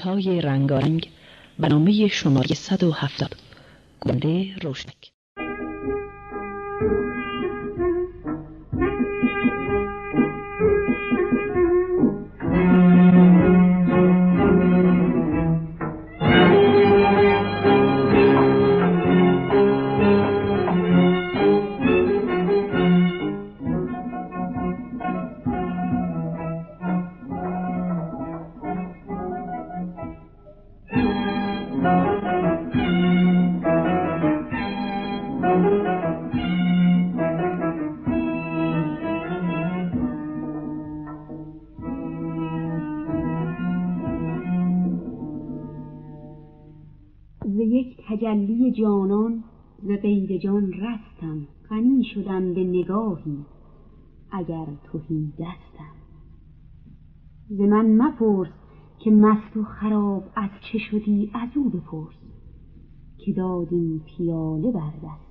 های رنگارنگ برنامه شماره 170 گنده روشنک. به نگاهی اگر توهی دستم. ز من مپرس که مست و خراب از چه شدی از او بپرس که دادی پیاله بر دستم.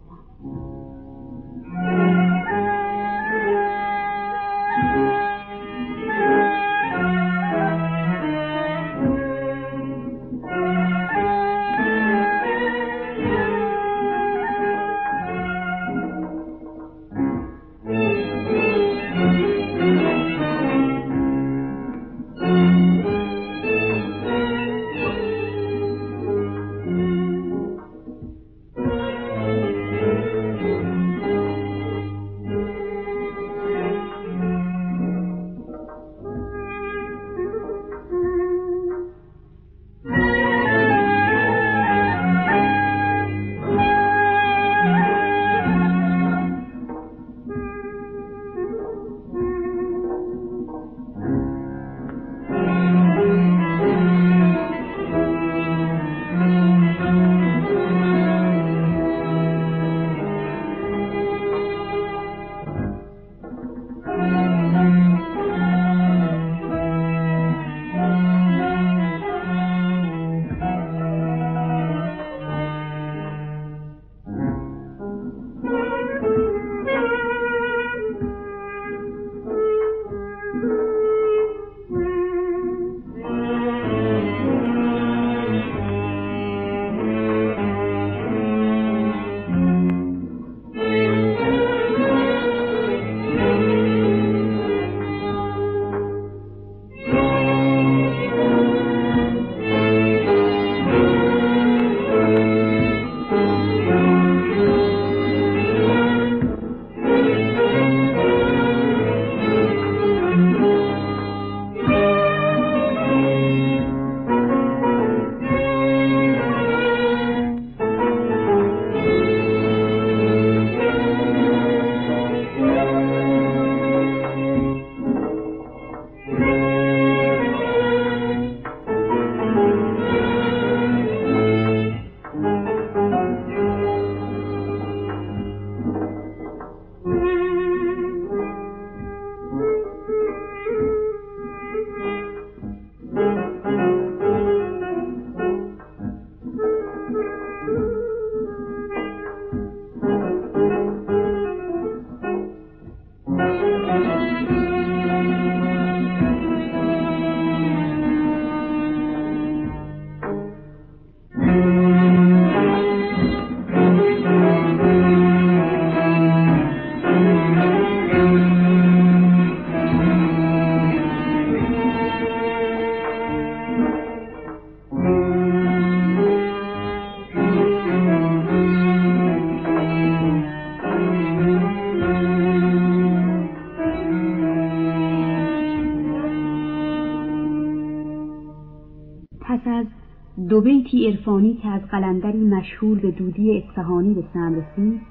دو بیتی عرفانی که از قلندری مشهور به دودی اصفهانی به سم رسید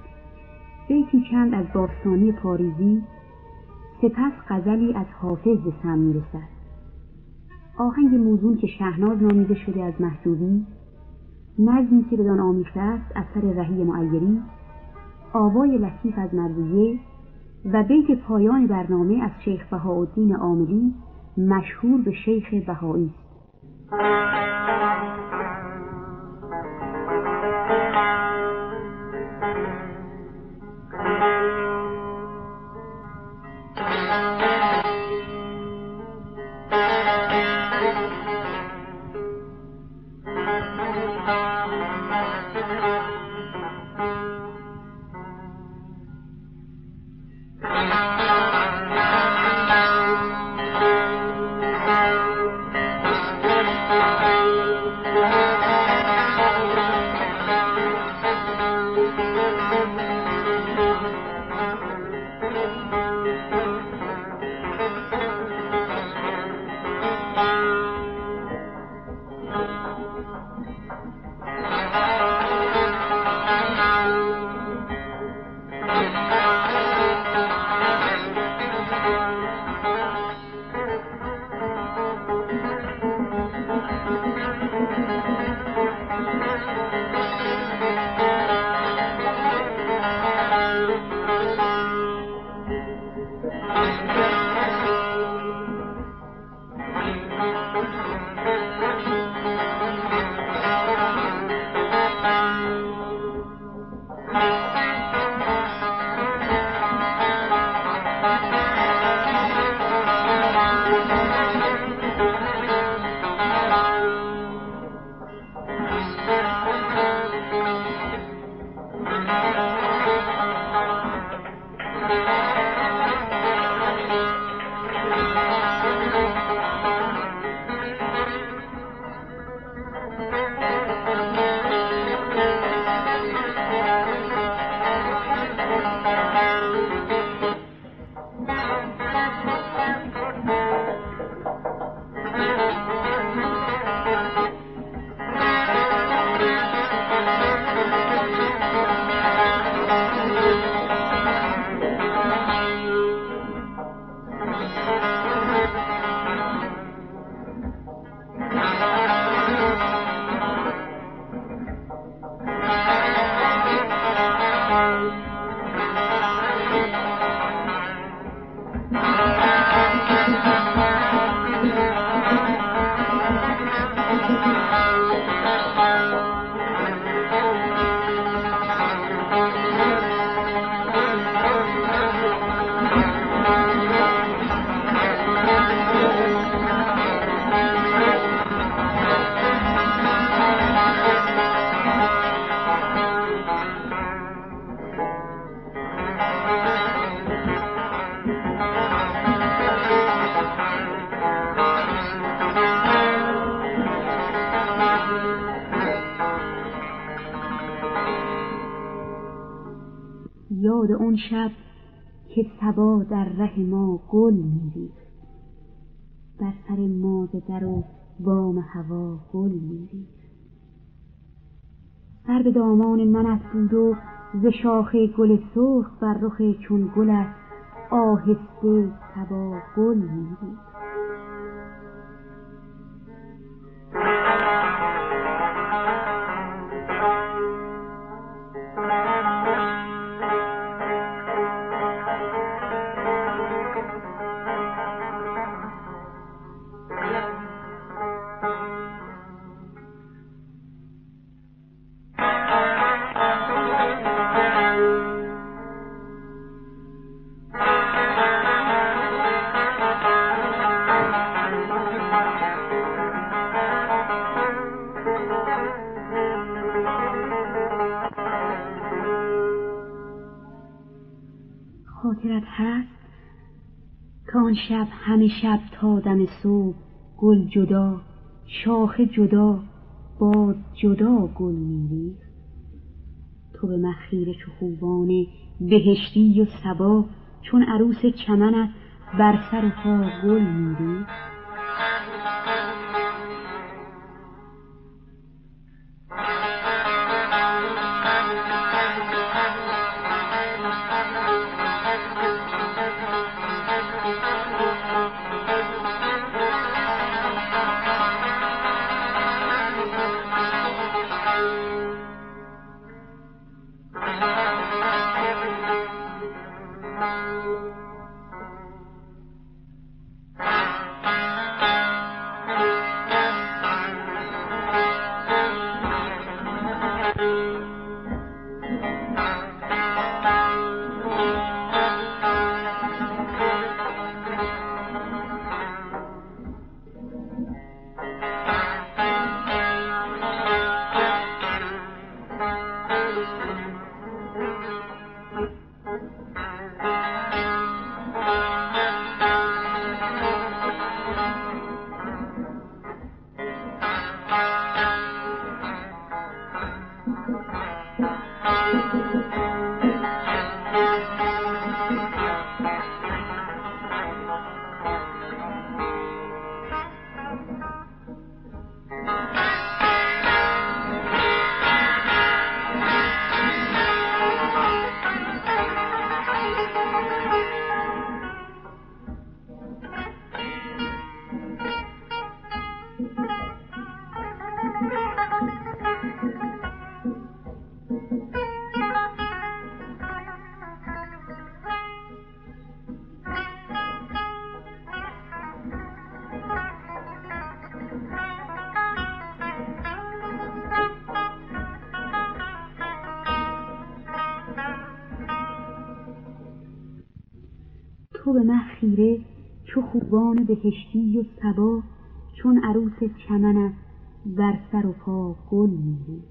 بیتی چند از باستانی پاریزی سپس غزلی از حافظ به سم می‌رسد. آهنگ موزون که شهناز نامیده شده از محجوبی نظمی که بدان آمیخته است اثر رهی معیری آوای لطیف از مرویه و بیت پایان برنامه از شیخ بهاءالدین عاملی مشهور به شیخ بهایی یاد اون شب که سبا در ره ما گل میریخت. بر سر ما در و بام هوا گل میریخت. سر به دامان منت بود و ز شاخ گل سرخ بر رخ چون گلت آهسته سبا گل میریخت. همه شب تا دم صبح گل جدا شاخه جدا باد جدا گل میریخت. تو به مخیر خوبان بهشتی و سبا چون عروس چمنت بر سر پا گل میریخت. بهشتی و سبا چون عروس چمنت بر سر و پا گل میری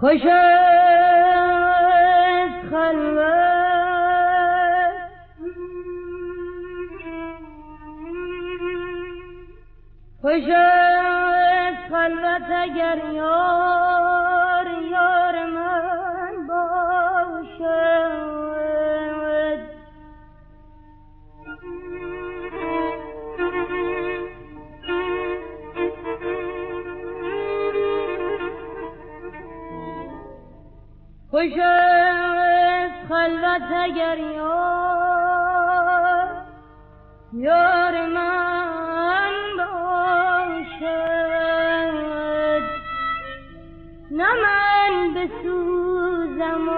خوش خلوت. خوش خلوت اگر یاد خوش خلوت اگر یار یار من باشد. نه من بسوزم و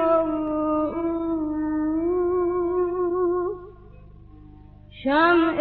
شمع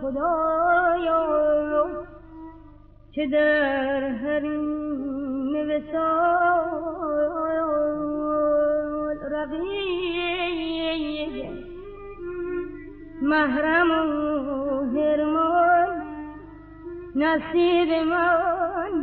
خدایا که در هر نوسان محرم و هرمان نصیب من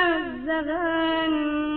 ಶರಣ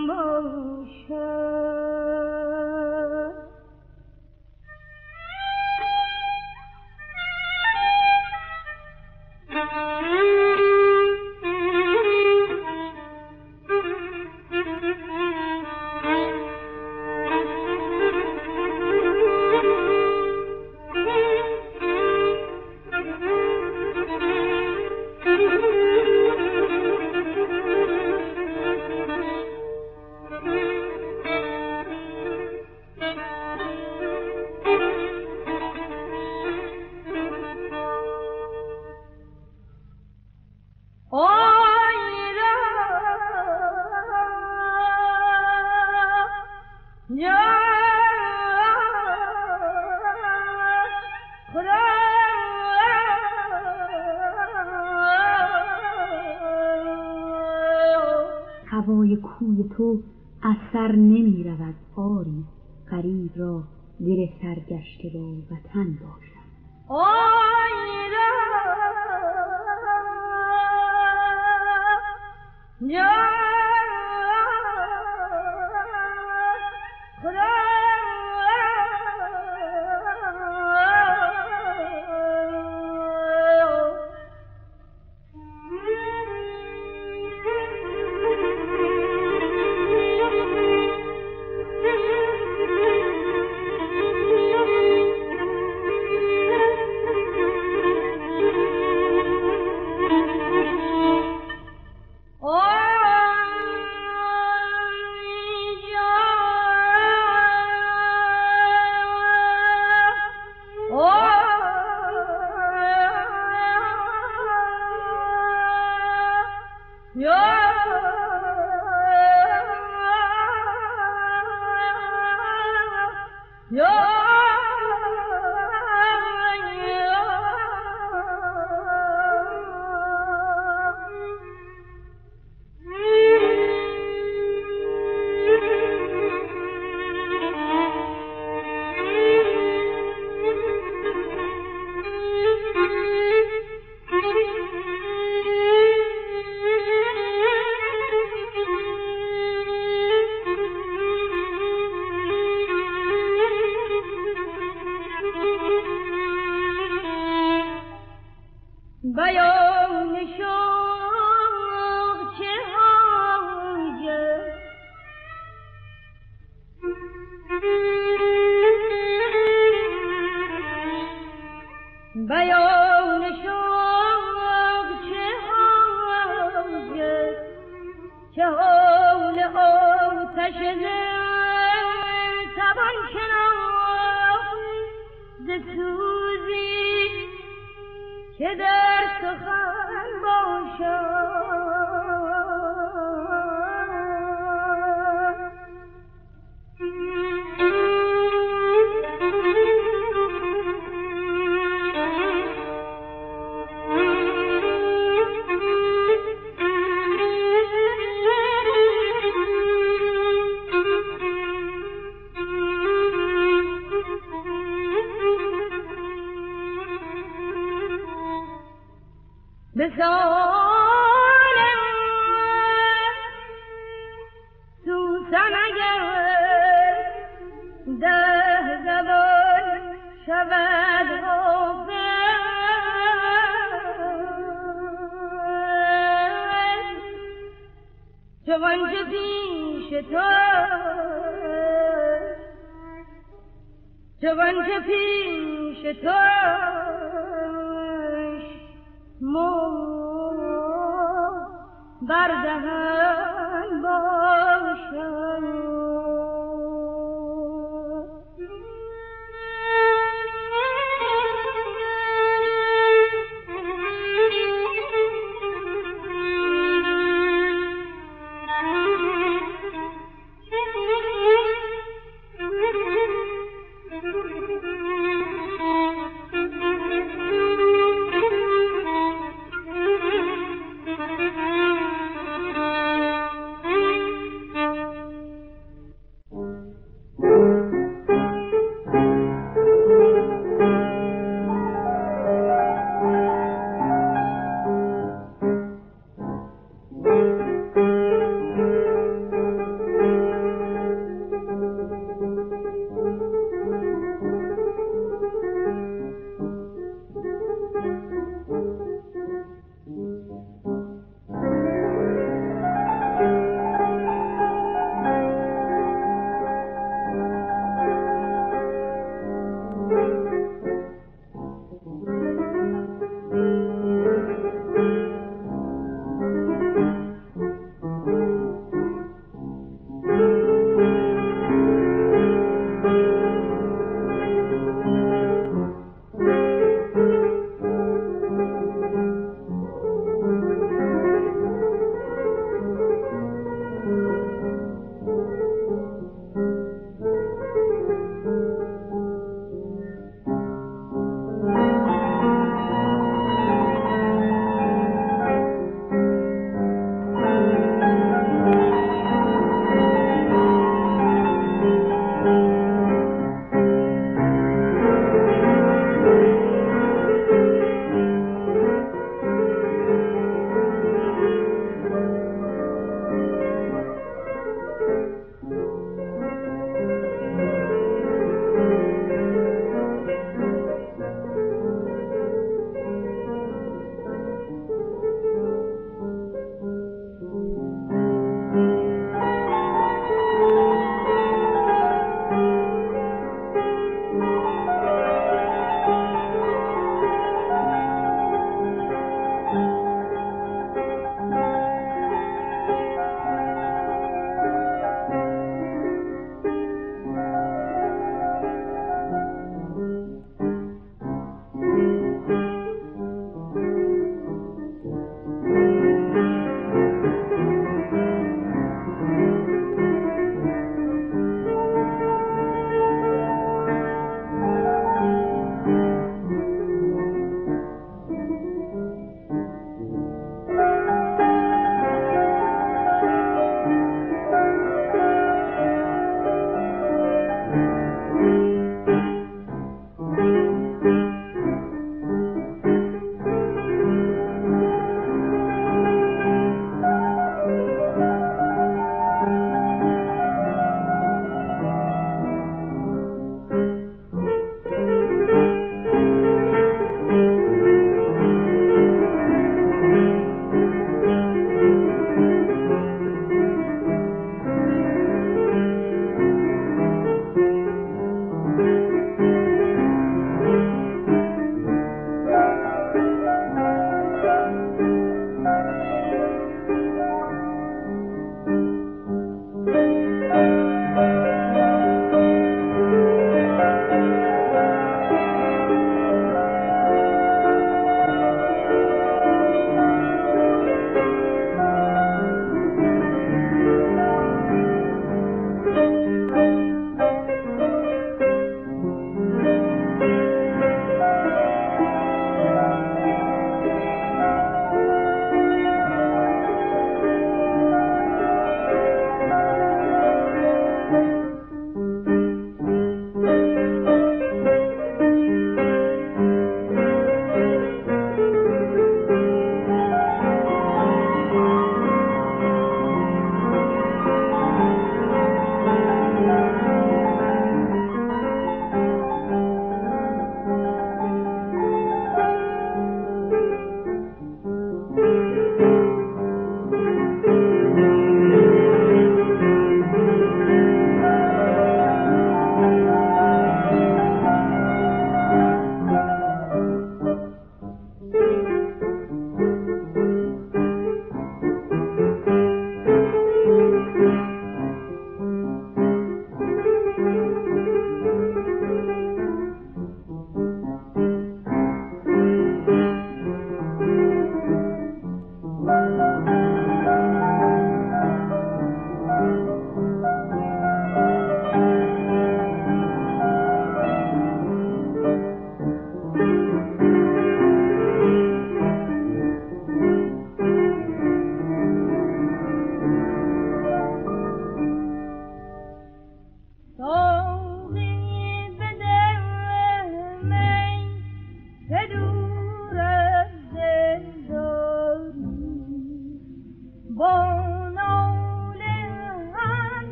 هوای کوی تو اثر نمی رود. آری قریب را دل سرگشته با وطن باشد. آی جوان که پیش توش؟ مو بردهن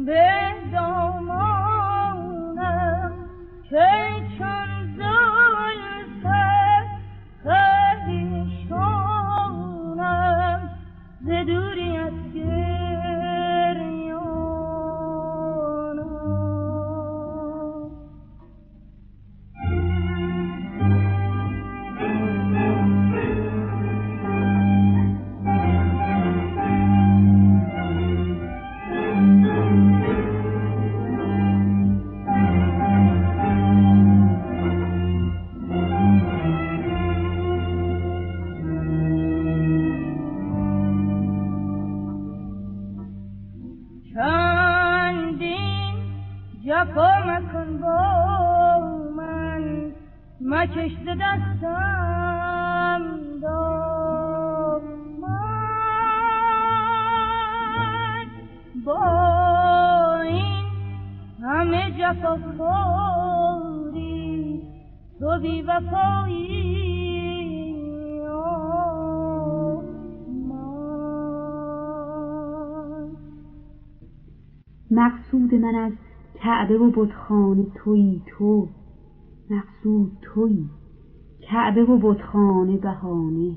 مقصود کعبه و بتخانه تویی تو مقصود تویی کعبه و بتخانه بهانه.